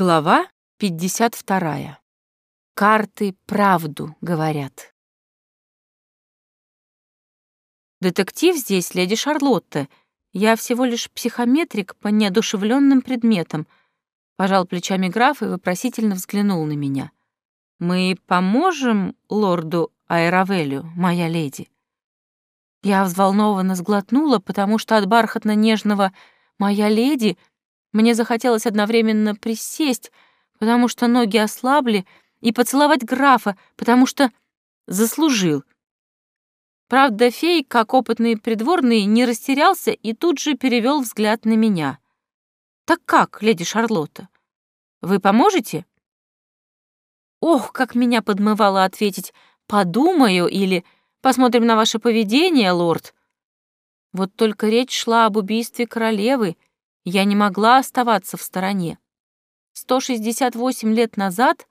Глава 52. Карты правду говорят. Детектив здесь леди Шарлотта. Я всего лишь психометрик по неодушевленным предметам. Пожал плечами граф и вопросительно взглянул на меня. Мы поможем лорду Айравелю, моя леди. Я взволнованно сглотнула, потому что от бархатно-нежного «моя леди» мне захотелось одновременно присесть, потому что ноги ослабли, и поцеловать графа, потому что заслужил. Правда, фей, как опытный придворный, не растерялся и тут же перевел взгляд на меня. «Так как, леди Шарлотта? Вы поможете?» Ох, как меня подмывало ответить «подумаю» или Посмотрим на ваше поведение, лорд. Вот только речь шла об убийстве королевы. Я не могла оставаться в стороне. 168 лет назад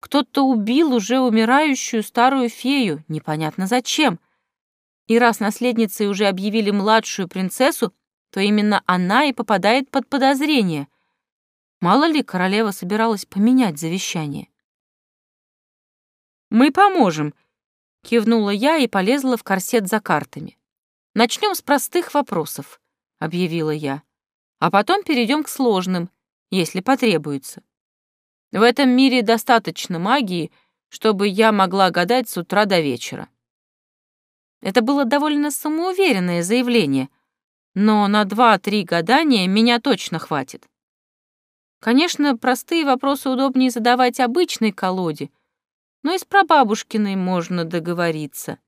кто-то убил уже умирающую старую фею, непонятно зачем. И раз наследницей уже объявили младшую принцессу, то именно она и попадает под подозрение. Мало ли, королева собиралась поменять завещание. «Мы поможем», Кивнула я и полезла в корсет за картами. Начнем с простых вопросов, объявила я, а потом перейдем к сложным, если потребуется. В этом мире достаточно магии, чтобы я могла гадать с утра до вечера. Это было довольно самоуверенное заявление, но на два-три гадания меня точно хватит. Конечно, простые вопросы удобнее задавать обычной колоде, но и с прабабушкиной можно договориться.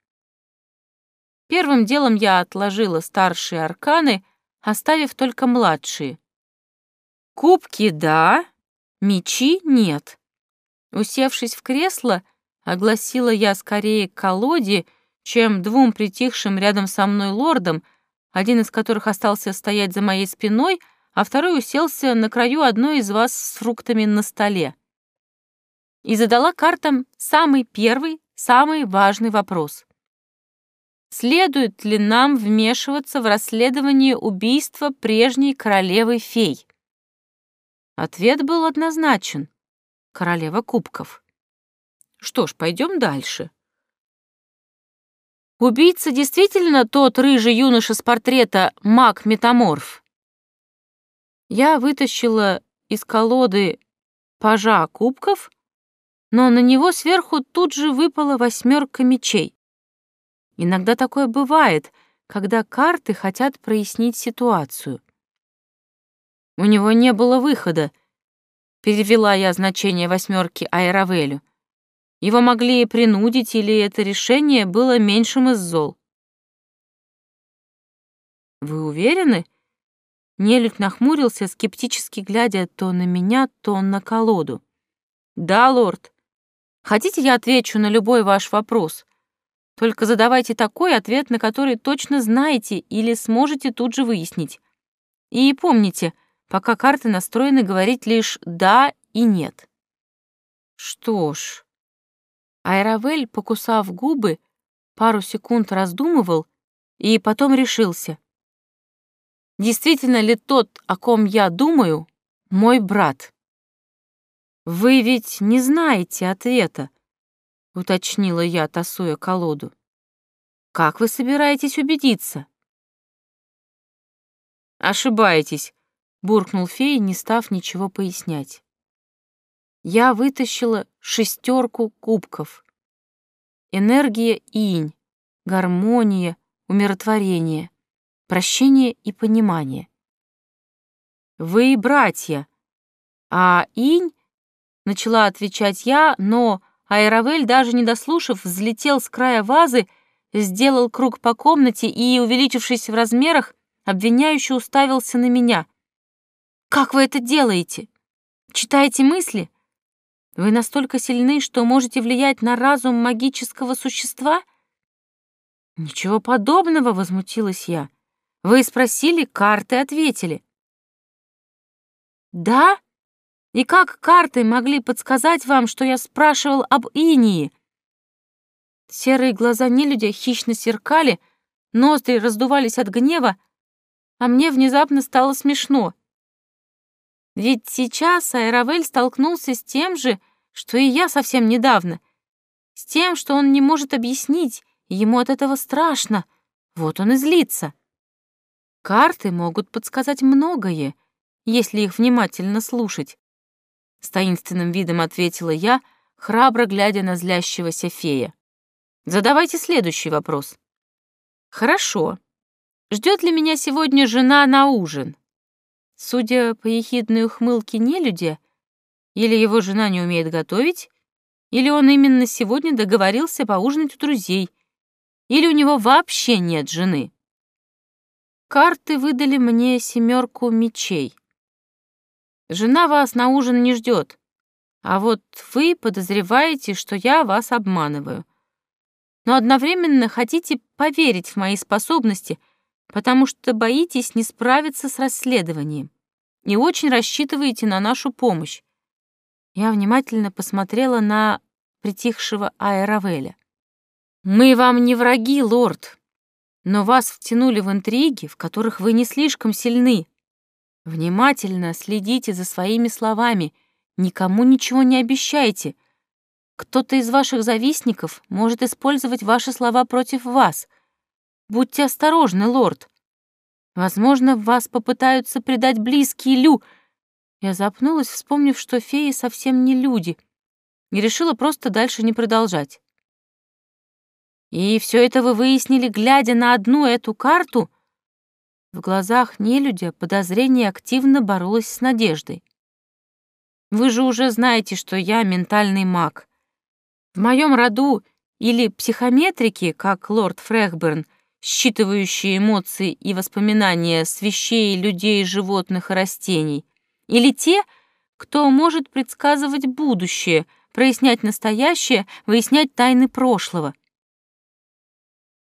Первым делом я отложила старшие арканы, оставив только младшие. Кубки — да, мечи — нет. Усевшись в кресло, огласила я скорее колоде, чем двум притихшим рядом со мной лордам, один из которых остался стоять за моей спиной, а второй уселся на краю одной из вас с фруктами на столе и задала картам самый первый, самый важный вопрос. Следует ли нам вмешиваться в расследование убийства прежней королевы-фей? Ответ был однозначен. Королева кубков. Что ж, пойдем дальше. Убийца действительно тот рыжий юноша с портрета маг-метаморф? Я вытащила из колоды пажа кубков но на него сверху тут же выпала восьмерка мечей. Иногда такое бывает, когда карты хотят прояснить ситуацию. У него не было выхода, перевела я значение восьмерки Айравелю. Его могли принудить, или это решение было меньшим из зол. «Вы уверены?» Нелюдь нахмурился, скептически глядя то на меня, то на колоду. «Да, лорд. Хотите, я отвечу на любой ваш вопрос? Только задавайте такой ответ, на который точно знаете или сможете тут же выяснить. И помните, пока карты настроены говорить лишь «да» и «нет». Что ж... Айравель, покусав губы, пару секунд раздумывал и потом решился. Действительно ли тот, о ком я думаю, мой брат? «Вы ведь не знаете ответа», — уточнила я, тасуя колоду. «Как вы собираетесь убедиться?» «Ошибаетесь», — буркнул фей, не став ничего пояснять. Я вытащила шестерку кубков. Энергия инь, гармония, умиротворение, прощение и понимание. Вы братья, а инь Начала отвечать я, но Айравель, даже не дослушав, взлетел с края вазы, сделал круг по комнате и, увеличившись в размерах, обвиняюще уставился на меня. «Как вы это делаете? Читаете мысли? Вы настолько сильны, что можете влиять на разум магического существа?» «Ничего подобного», — возмутилась я. «Вы спросили, карты ответили». «Да?» И как карты могли подсказать вам, что я спрашивал об инии? Серые глаза нелюдя хищно сверкали, ноздри раздувались от гнева, а мне внезапно стало смешно. Ведь сейчас Айравель столкнулся с тем же, что и я совсем недавно, с тем, что он не может объяснить, ему от этого страшно. Вот он и злится. Карты могут подсказать многое, если их внимательно слушать. С таинственным видом ответила я, храбро глядя на злящегося фея. Задавайте следующий вопрос. Хорошо. Ждет ли меня сегодня жена на ужин? Судя по ехидной ухмылке нелюдя, или его жена не умеет готовить, или он именно сегодня договорился поужинать у друзей, или у него вообще нет жены. Карты выдали мне семерку мечей. Жена вас на ужин не ждет, а вот вы подозреваете, что я вас обманываю. Но одновременно хотите поверить в мои способности, потому что боитесь не справиться с расследованием и очень рассчитываете на нашу помощь. Я внимательно посмотрела на притихшего Аэровеля. «Мы вам не враги, лорд», но вас втянули в интриги, в которых вы не слишком сильны. Внимательно следите за своими словами, никому ничего не обещайте. Кто-то из ваших завистников может использовать ваши слова против вас. Будьте осторожны, лорд. Возможно, вас попытаются предать близкие лю... Я запнулась, вспомнив, что феи совсем не люди, и решила просто дальше не продолжать. И все это вы выяснили, глядя на одну эту карту? В глазах нелюдя подозрение активно боролось с надеждой. Вы же уже знаете, что я ментальный маг. В моем роду или психометрики, как лорд Фрехберн, считывающие эмоции и воспоминания с вещей, людей, животных и растений, или те, кто может предсказывать будущее, прояснять настоящее, выяснять тайны прошлого.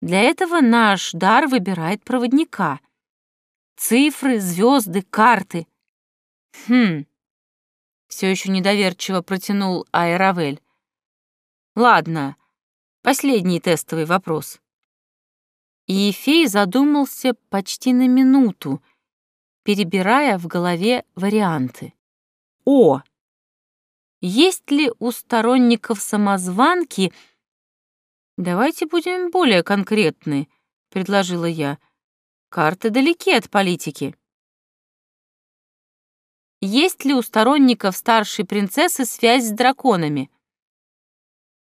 Для этого наш дар выбирает проводника. Цифры, звезды, карты. Хм. Все еще недоверчиво протянул Айравель. Ладно, последний тестовый вопрос. И Ефей задумался почти на минуту, перебирая в голове варианты. О! Есть ли у сторонников самозванки «Давайте будем более конкретны», — предложила я. «Карты далеки от политики». Есть ли у сторонников старшей принцессы связь с драконами?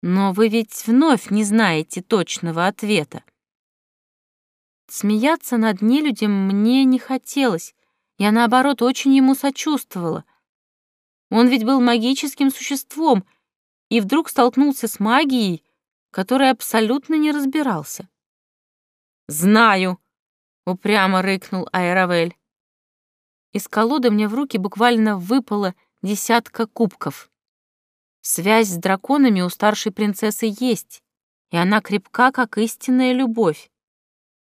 Но вы ведь вновь не знаете точного ответа. Смеяться над нелюдем мне не хотелось. Я, наоборот, очень ему сочувствовала. Он ведь был магическим существом и вдруг столкнулся с магией, который абсолютно не разбирался. «Знаю!» — упрямо рыкнул Айравель. Из колоды мне в руки буквально выпало десятка кубков. Связь с драконами у старшей принцессы есть, и она крепка, как истинная любовь.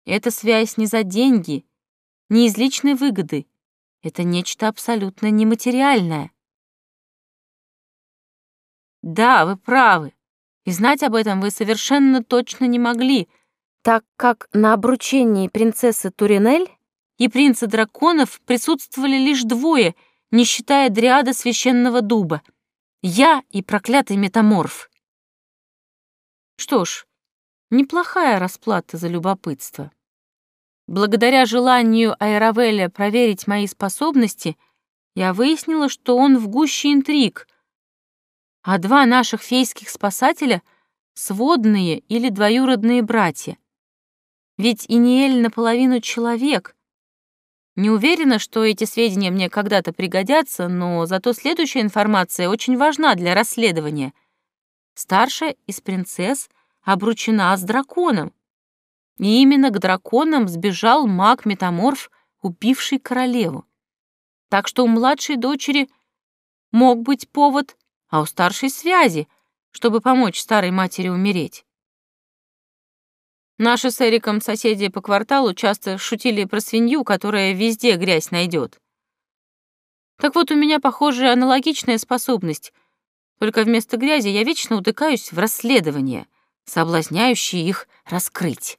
Эта связь не за деньги, не из личной выгоды. Это нечто абсолютно нематериальное. Да, вы правы. И знать об этом вы совершенно точно не могли, так как на обручении принцессы Туринель и принца драконов присутствовали лишь двое, не считая дриада священного дуба — я и проклятый метаморф. Что ж, неплохая расплата за любопытство. Благодаря желанию Айравеля проверить мои способности, я выяснила, что он в гуще интриг, а два наших фейских спасателя — сводные или двоюродные братья. Ведь Иниэль наполовину человек. Не уверена, что эти сведения мне когда-то пригодятся, но зато следующая информация очень важна для расследования. Старшая из принцесс обручена с драконом. И именно к драконам сбежал маг-метаморф, убивший королеву. Так что у младшей дочери мог быть повод а у старшей связи, чтобы помочь старой матери умереть. Наши с Эриком соседи по кварталу часто шутили про свинью, которая везде грязь найдет. Так вот, у меня, похоже, аналогичная способность, только вместо грязи я вечно утыкаюсь в расследования, соблазняющие их раскрыть.